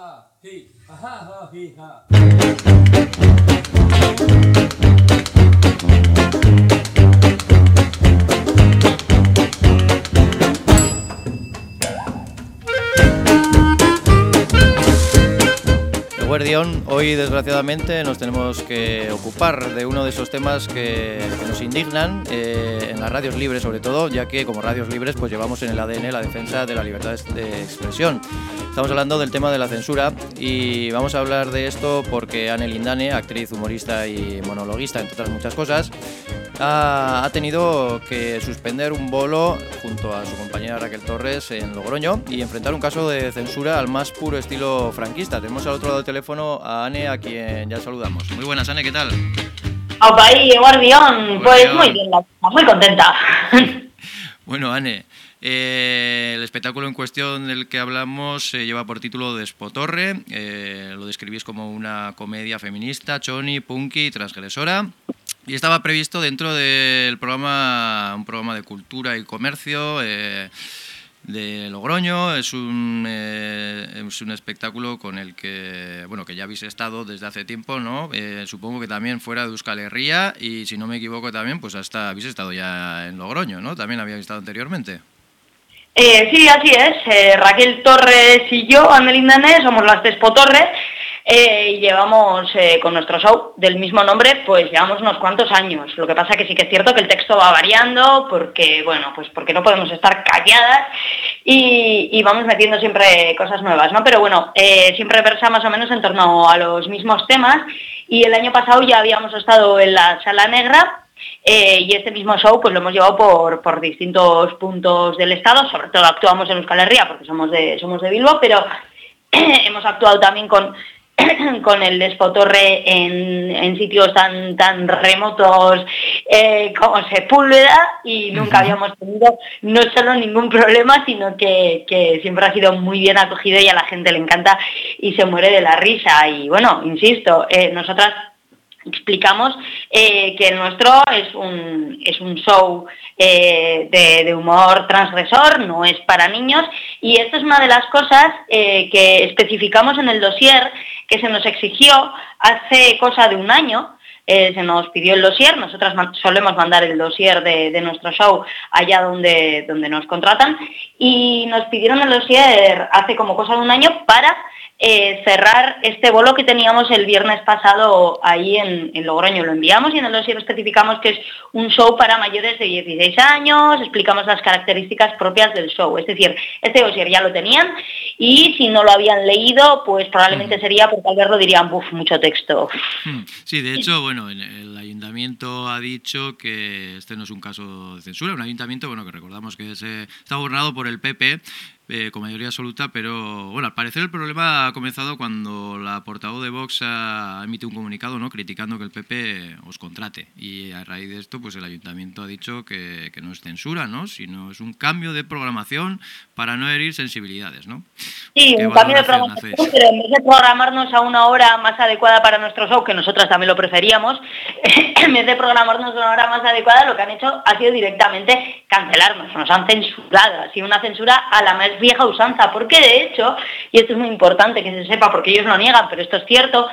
ha, he, ha, ha, he, ha. Hoy desgraciadamente nos tenemos que ocupar de uno de esos temas que, nos indignan eh, en las radios libres sobre todo, ya que como radios libres pues llevamos en el ADN la defensa de la libertad de expresión. Estamos hablando del tema de la censura y vamos a hablar de esto porque Anne Lindane, actriz, humorista y monologuista, entre otras muchas cosas, ha, tenido que suspender un bolo junto a su compañera Raquel Torres en Logroño y enfrentar un caso de censura al más puro estilo franquista. Tenemos al otro lado del teléfono a Anne, a quien ya saludamos. Muy buenas, Anne, ¿qué tal? Opa, ahí, Guardión. Pues muy bien, muy contenta. Bueno, Anne, eh, el espectáculo en cuestión del que hablamos se lleva por título Despotorre. Eh, lo describís como una comedia feminista, choni, punky y transgresora. Y estaba previsto dentro del programa, un programa de cultura y comercio eh, de Logroño. Es un, eh, es un espectáculo con el que, bueno, que ya habéis estado desde hace tiempo, ¿no? Eh, supongo que también fuera de Euskal Herria y si no me equivoco también, pues hasta habéis estado ya en Logroño, ¿no? También habíais estado anteriormente. sí, así es. Raquel Torres y yo, Amelinda Nés, somos las Despo Torres eh, llevamos eh, con nuestro show del mismo nombre, pues llevamos unos cuantos años. Lo que pasa que sí que es cierto que el texto va variando porque, bueno, pues porque no podemos estar calladas y, vamos metiendo siempre cosas nuevas, ¿no? Pero bueno, eh, siempre versa más o menos en torno a los mismos temas y el año pasado ya habíamos estado en la Sala Negra y este mismo show pues lo hemos llevado por, por, distintos puntos del estado, sobre todo actuamos en Euskal Herria porque somos de, somos de Bilbao, pero hemos actuado también con con el Despotorre en, en sitios tan, tan remotos eh, como Sepúlveda y nunca habíamos tenido no solo ningún problema, sino que, siempre ha sido muy bien acogido y a la gente le encanta y se muere de la risa. Y bueno, insisto, eh, nosotras explicamos eh, que el nuestro es un, es un show eh, de, humor transgresor, no es para niños, y esto es una de las cosas eh, que especificamos en el dossier que se nos exigió hace cosa de un año, se nos pidió el dossier, nosotras solemos mandar el dossier de, nuestro show allá donde, donde nos contratan, y nos pidieron el dossier hace como cosa de un año para eh, cerrar este bolo que teníamos el viernes pasado ahí en, Logroño. Lo enviamos y en el dossier especificamos que es un show para mayores de 16 años, explicamos las características propias del show. Es decir, este dossier ya lo tenían y si no lo habían leído, pues probablemente sería porque al verlo dirían, buf, mucho texto. Hmm. Sí, de hecho, bueno, el ayuntamiento ha dicho que este no es un caso de censura, un ayuntamiento, bueno, que recordamos que se, está gobernado por el PP eh, con mayoría absoluta, pero bueno, al parecer el problema ha comenzado cuando la portavoz de Vox ha emitido un comunicado ¿no? criticando que el PP os contrate. Y a raíz de esto, pues el ayuntamiento ha dicho que, no es censura, ¿no? sino es un cambio de programación para no herir sensibilidades. ¿no? Sí, un cambio de programación, pero en vez de programarnos a una hora más adecuada para nuestro show, que nosotras también lo preferíamos, en vez de programarnos a una hora más adecuada, lo que han hecho ha sido directamente cancelarnos, nos han censurado, ha sido una censura a la más vieja usanza, porque de hecho, y esto es muy importante que se sepa porque ellos lo niegan, pero esto es cierto,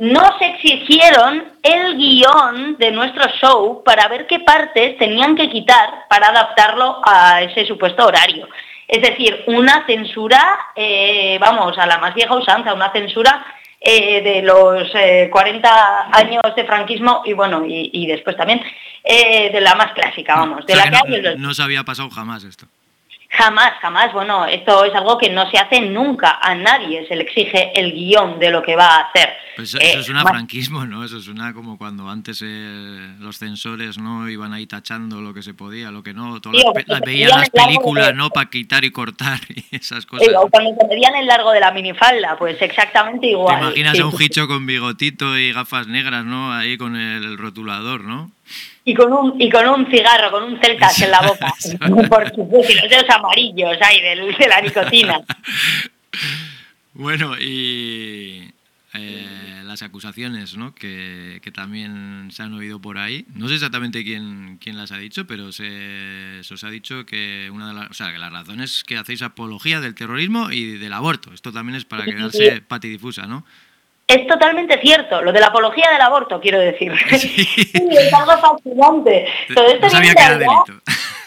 nos exigieron el guion de nuestro show para ver qué partes tenían que quitar para adaptarlo a ese supuesto horario. Es decir, una censura, eh, vamos, a la más vieja usanza, una censura eh, de los 40 eh, años de franquismo y bueno, y, después también de la más clásica, vamos, de la que, no se había pasado jamás esto. Jamás, jamás. Bueno, esto es algo que no se hace nunca. A nadie se le exige el guion de lo que va a hacer. Pues eso, es un franquismo, ¿no? Eso es una como cuando antes eh, los censores no iban ahí tachando lo que se podía, lo que no. Todas las, veían las películas, ¿no? Para quitar y cortar y esas cosas. o cuando se medían el largo de la minifalda, pues exactamente igual. Te imaginas a un hicho con bigotito y gafas negras, ¿no? Ahí con el rotulador, ¿no? Y con un y con un cigarro, con un celtas en la boca, por supuesto, y los dedos amarillos ahí de, de la nicotina. bueno, y eh, las acusaciones ¿no? que, que, también se han oído por ahí. No sé exactamente quién, quién las ha dicho, pero se, os ha dicho que una de las, o sea, que las razones es que hacéis apología del terrorismo y del aborto. Esto también es para quedarse patidifusa, ¿no? Es totalmente cierto, lo de la apología del aborto, quiero decir. Sí, es algo fascinante. Todo esto no sabía que era delito.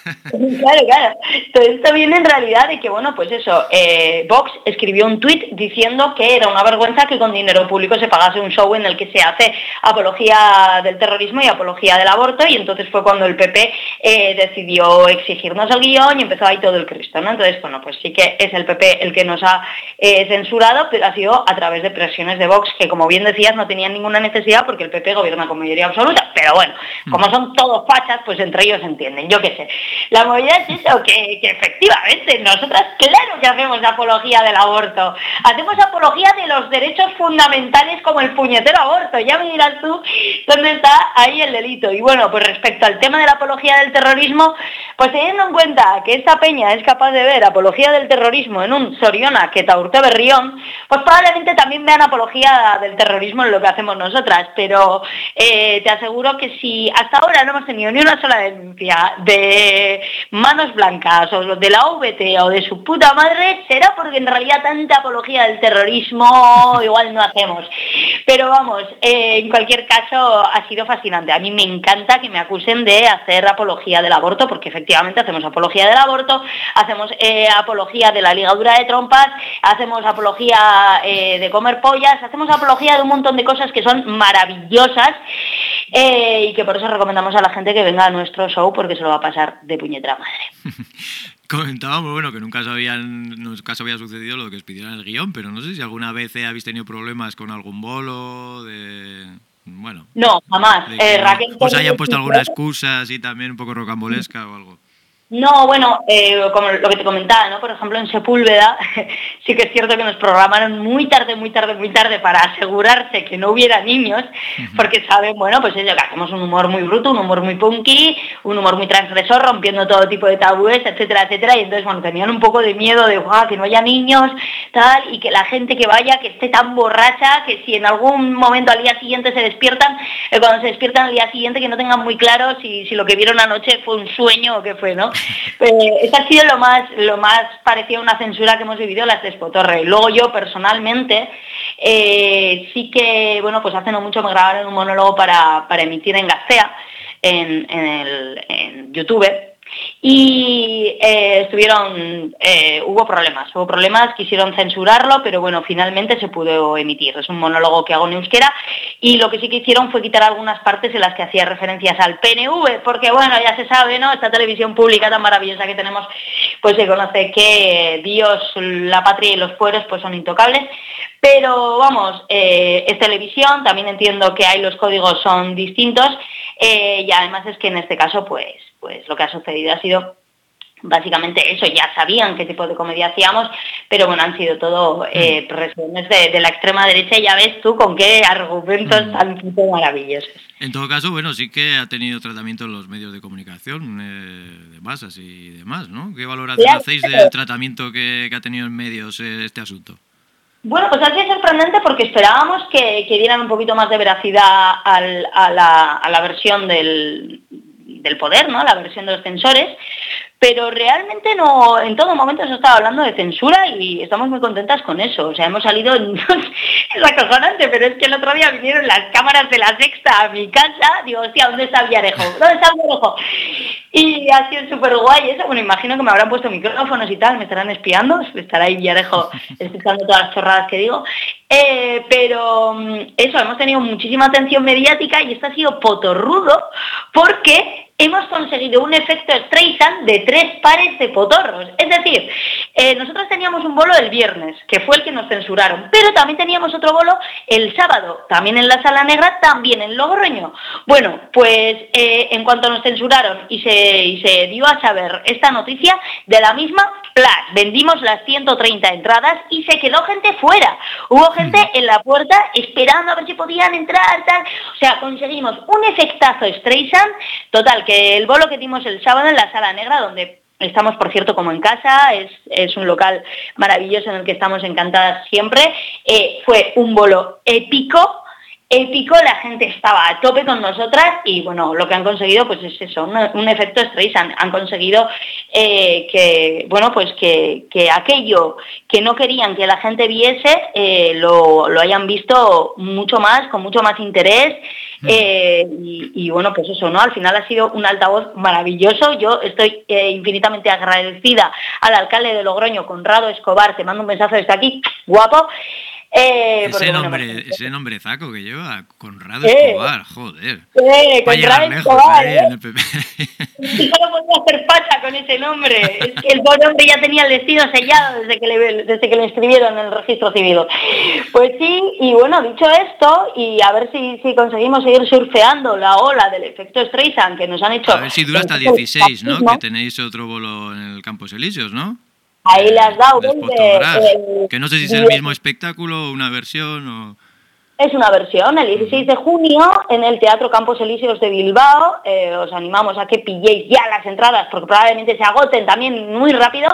Claro, claro. Todo esto viene en realidad de que, bueno, pues eso, eh, Vox escribió un tuit diciendo que era una vergüenza que con dinero público se pagase un show en el que se hace apología del terrorismo y apología del aborto, y entonces fue cuando el PP eh, decidió exigirnos el guion y empezó ahí todo el Cristo, ¿no? Entonces, bueno, pues sí que es el PP el que nos ha eh, censurado, pero ha sido a través de presiones de Vox, que como bien decías, no tenían ninguna necesidad porque el PP gobierna con mayoría absoluta, pero bueno, como son todos fachas, pues entre ellos entienden, yo qué sé. La movida es eso, que, efectivamente nosotras claro que hacemos apología del aborto. Hacemos apología de los derechos fundamentales como el puñetero aborto. Ya me dirás tú dónde está ahí el delito. Y bueno, pues respecto al tema de la apología del terrorismo, pues teniendo en cuenta que esta peña es capaz de ver apología del terrorismo en un Soriona que Taurte Berrión, pues probablemente también vean apología del terrorismo en lo que hacemos nosotras. Pero eh, te aseguro que si hasta ahora no hemos tenido ni una sola denuncia de manos blancas o los de la VT o de su puta madre, será porque en realidad tanta apología del terrorismo igual no hacemos. Pero vamos, eh, en cualquier caso ha sido fascinante. A mí me encanta que me acusen de hacer apología del aborto, porque efectivamente hacemos apología del aborto, hacemos eh, apología de la ligadura de trompas, hacemos apología eh, de comer pollas, hacemos apología de un montón de cosas que son maravillosas y que por eso recomendamos a la gente que venga a nuestro show porque se lo va a pasar de puñetera madre. Comentábamos, bueno, que nunca, sabían, nunca se había sucedido lo que os pidieron el guion, pero no sé si alguna vez eh, habéis tenido problemas con algún bolo, de... Bueno. No, jamás. Eh, Raquel, os hayan puesto alguna excusa así también un poco rocambolesca o algo. No, bueno, eh, como lo que te comentaba, ¿no? Por ejemplo, en Sepúlveda sí que es cierto que nos programaron muy tarde, muy tarde, muy tarde para asegurarse que no hubiera niños, porque saben, bueno, pues ellos que hacemos un humor muy bruto, un humor muy punky, un humor muy transgresor, rompiendo todo tipo de tabúes, etcétera, etcétera, y entonces, bueno, tenían un poco de miedo de, que no haya niños, tal, y que la gente que vaya, que esté tan borracha, que si en algún momento al día siguiente se despiertan, eh, cuando se despiertan al día siguiente, que no tengan muy claro si, si lo que vieron anoche fue un sueño o qué fue, ¿no? Eh, esa ha sido lo más, lo más parecido a una censura que hemos vivido las de Spotorre. Luego yo personalmente eh, sí que, bueno, pues hace no mucho me grabaron un monólogo para, emitir en Gacea, en, en YouTube y eh, estuvieron, eh, hubo problemas, hubo problemas, quisieron censurarlo, pero bueno, finalmente se pudo emitir. Es un monólogo que hago en euskera y lo que sí que hicieron fue quitar algunas partes en las que hacía referencias al PNV, porque bueno, ya se sabe, ¿no? Esta televisión pública tan maravillosa que tenemos, pues se conoce que Dios, la patria y los pueblos pues son intocables, pero vamos, eh, es televisión, también entiendo que ahí los códigos son distintos y además es que en este caso pues pues lo que ha sucedido ha sido básicamente eso, ya sabían qué tipo de comedia hacíamos, pero bueno, han sido todo eh, mm. de, la extrema derecha y ya ves tú con qué argumentos mm. tan maravillosos. En todo caso, bueno, sí que ha tenido tratamiento en los medios de comunicación, eh, de masas y demás, ¿no? ¿Qué valoración hacéis del tratamiento que, ha tenido en medios eh, este asunto? Bueno, pues ha sido sorprendente porque esperábamos que, dieran un poquito más de veracidad a, la, a la versión del, del poder, ¿no? La versión de los censores, pero realmente no, en todo momento se estaba hablando de censura y estamos muy contentas con eso. O sea, hemos salido, es acojonante, pero es que el otro día vinieron las cámaras de la sexta a mi casa, digo, hostia, ¿dónde está Villarejo? ¿Dónde está Villarejo? Y ha sido súper guay eso, bueno, imagino que me habrán puesto micrófonos y tal, me estarán espiando, estará ahí Villarejo escuchando todas las chorradas que digo. Eh, pero mm, eso, hemos tenido muchísima atención mediática y esto ha sido potorrudo porque hemos conseguido un efecto Streisand de tres pares de potorros. Es decir, eh, nosotros teníamos un bolo el viernes, que fue el que nos censuraron, pero también teníamos otro bolo el sábado, también en la Sala Negra, también en Logroño. Bueno, pues eh, en cuanto nos censuraron y se, y se dio a saber esta noticia, de la misma, plas, vendimos las 130 entradas y se quedó gente fuera. Hubo gente en la puerta esperando a ver si podían entrar, tal. O sea, conseguimos un efectazo Streisand, total, que el bolo que dimos el sábado en la Sala Negra, donde Estamos, por cierto, como en casa, es, un local maravilloso en el que estamos encantadas siempre. Eh, fue un bolo épico, épico, la gente estaba a tope con nosotras y bueno, lo que han conseguido pues es eso, un, efecto estrés, han, conseguido eh, que, bueno, pues que, aquello que no querían que la gente viese eh, lo, hayan visto mucho más, con mucho más interés. Eh, y, bueno, pues eso, ¿no? Al final ha sido un altavoz maravilloso, yo estoy infinitamente agradecida al alcalde de Logroño, Conrado Escobar, te mando un mensaje desde aquí, guapo, eh, ese, nombre, ese nombre zaco que lleva, Conrado eh, Escobar, joder. Eh, Conrado Escobar, ¿eh? ¿no? podía hacer facha con ese nombre. es que el pobre hombre ya tenía el destino sellado desde que, le, desde que lo inscribieron en el registro civil. Pues sí, y bueno, dicho esto, y a ver si, si conseguimos seguir surfeando la ola del efecto Streisand que nos han hecho... A ver si dura hasta 16, ¿no? Que tenéis otro bolo en el Campos Elíseos, ¿no? Ahí le has dado, que no sé si es el mismo espectáculo o una versión o... Es una versión, el 16 de junio en el Teatro Campos Elíseos de Bilbao. Eh, os animamos a que pilléis ya las entradas porque probablemente se agoten también muy rápido.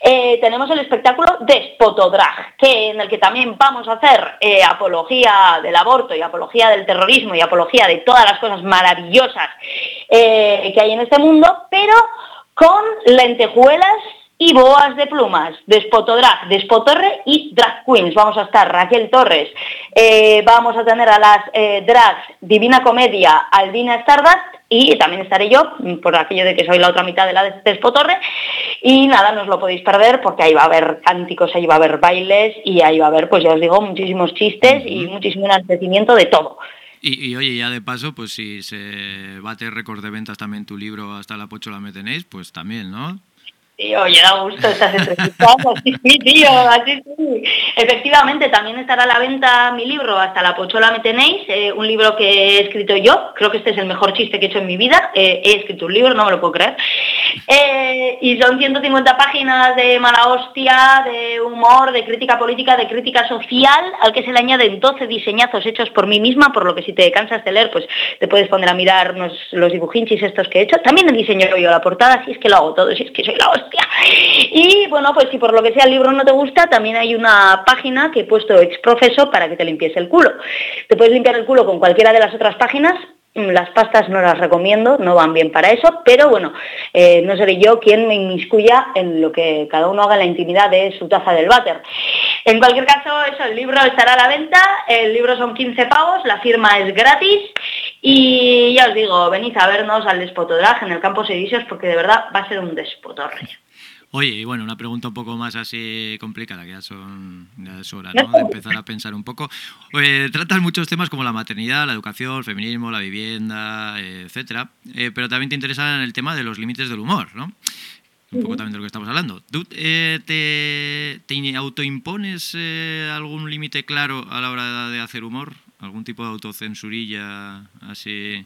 Eh, tenemos el espectáculo Despotodrag, que, en el que también vamos a hacer eh, apología del aborto y apología del terrorismo y apología de todas las cosas maravillosas que hay en este mundo, pero con lentejuelas y boas de plumas, Despotodrag, Despotorre y Drag Queens. Vamos a estar Raquel Torres, eh, vamos a tener a las eh, drags Divina Comedia, Aldina Stardust y también estaré yo, por aquello de que soy la otra mitad de la Despotorre. Y nada, no os lo podéis perder porque ahí va a haber cánticos, ahí va a haber bailes y ahí va a haber, pues ya os digo, muchísimos chistes y muchísimo enaltecimiento de todo. Y, oye, ya de paso, pues si se bate récord de ventas también tu libro hasta la pocho la tenéis, pues también, ¿no? Tío, llega gusto estas entrevistas, así sí, tío, así sí. Efectivamente, también estará a la venta mi libro, Hasta la Pochola me tenéis, eh, un libro que he escrito yo, creo que este es el mejor chiste que he hecho en mi vida, eh, he escrito un libro, no me lo puedo creer, eh, y son 150 páginas de mala hostia, de humor, de crítica política, de crítica social, al que se le añaden 12 diseñazos hechos por mí misma, por lo que si te cansas de leer, pues te puedes poner a mirar los, los dibujinchis estos que he hecho, también he diseñado yo la portada, si es que lo hago todo, si es que soy la hostia. Y bueno, pues si por lo que sea el libro no te gusta, también hay una página que he puesto exprofeso para que te limpies el culo. Te puedes limpiar el culo con cualquiera de las otras páginas, mm, las pastas no las recomiendo, no van bien para eso, pero bueno, eh, no seré yo quien me inmiscuya en lo que cada uno haga en la intimidad de su taza del váter. En cualquier caso, eso, el libro estará a la venta, el libro son 15 pavos, la firma es gratis y ya os digo, venid a vernos al despotodraje en el campo Sedicios porque de verdad va a ser un despotorre. Oye, y bueno, una pregunta un poco más así complicada, que ya son ya es hora ¿no? de empezar a pensar un poco. tratas muchos temas como la maternidad, la educación, el feminismo, la vivienda, etcétera, eh, pero también te interesa el tema de los límites del humor, ¿no? Un poco también de lo que estamos hablando. ¿Tú eh, te, te, autoimpones eh, algún límite claro a la hora de hacer humor? ¿Algún tipo de autocensurilla así?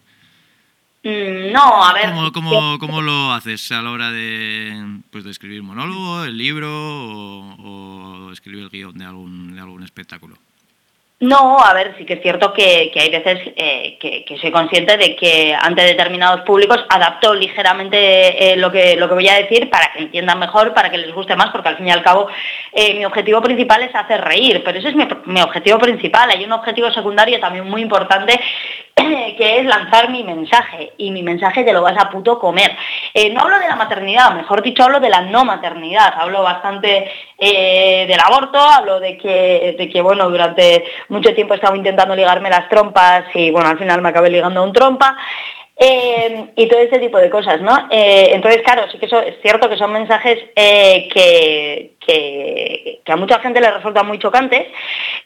Mm, no, a ver. ¿Cómo, lo haces a la hora de, pues, de escribir monólogo, el libro o, escribir el guion de algún, de algún espectáculo? No, a ver, sí que es cierto que, hay veces eh, que, soy consciente de que ante determinados públicos adapto ligeramente eh, lo, que, lo que voy a decir para que entiendan mejor, para que les guste más, porque al fin y al cabo eh, mi objetivo principal es hacer reír, pero ese es mi, mi objetivo principal. Hay un objetivo secundario también muy importante que es lanzar mi mensaje y mi mensaje te lo vas a puto comer. no hablo de la maternidad, mejor dicho, hablo de la no maternidad, hablo bastante del aborto, hablo de que, de que, bueno, durante mucho tiempo he estado intentando ligarme las trompas y bueno, al final me acabé ligando un trompa. Eh, y todo ese tipo de cosas, ¿no? Eh, entonces, claro, sí que eso, es cierto que son mensajes eh, que, que, a mucha gente le resultan muy chocantes,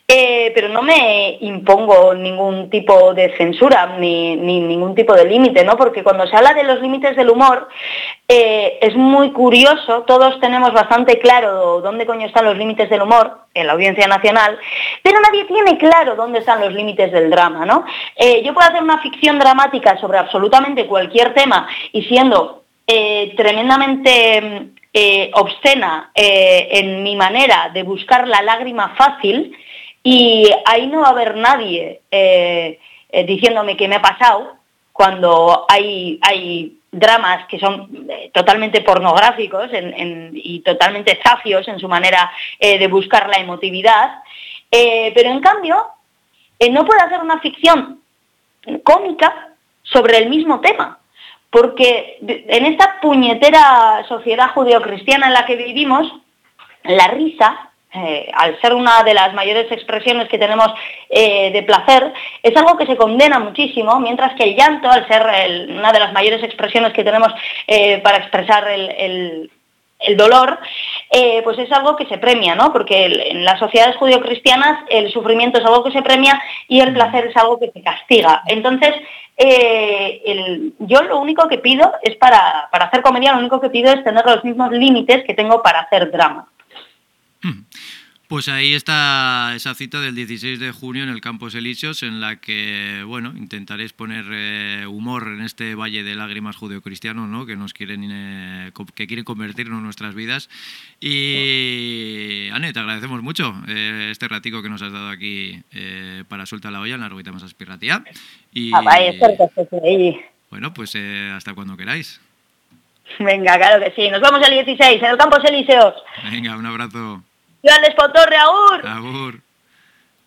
pero no me impongo ningún tipo de censura ni, ni ningún tipo de límite, ¿no? Porque cuando se habla de los límites del humor, es muy curioso, todos tenemos bastante claro dónde coño están los límites del humor en la audiencia nacional, pero nadie tiene claro dónde están los límites del drama, ¿no? yo puedo hacer una ficción dramática sobre absolutamente cualquier tema y siendo eh, tremendamente eh, obscena eh, en mi manera de buscar la lágrima fácil y ahí no va a haber nadie diciéndome que me ha pasado cuando hay, hay dramas que son eh, totalmente pornográficos y totalmente zafios en su manera de buscar la emotividad, pero en cambio no puede hacer una ficción cómica sobre el mismo tema porque en esta puñetera sociedad judeocristiana en la que vivimos, la risa, eh, al ser una de las mayores expresiones que tenemos eh, de placer, es algo que se condena muchísimo, mientras que el llanto, al ser una de las mayores expresiones que tenemos eh, para expresar el, dolor, pues es algo que se premia, ¿no? Porque en las sociedades judio-cristianas el sufrimiento es algo que se premia y el placer es algo que se castiga. Entonces, yo lo único que pido es para, para hacer comedia, lo único que pido es tener los mismos límites que tengo para hacer drama. Hmm. Pues ahí está esa cita del 16 de junio en el Campos Elíseos, en la que, bueno, intentaréis poner eh, humor en este valle de lágrimas judeocristiano, ¿no? Que nos quieren, eh, que quieren convertirnos en nuestras vidas. Y, Ane, te agradecemos mucho eh, este ratico que nos has dado aquí para Suelta la olla en la Arguita más aspiratia. Y, ah, bueno, pues hasta cuando queráis. Venga, claro que sí. Nos vemos el 16 en el Campos Elíseos. Venga, un abrazo. Grandes Potorre, agur! Agur!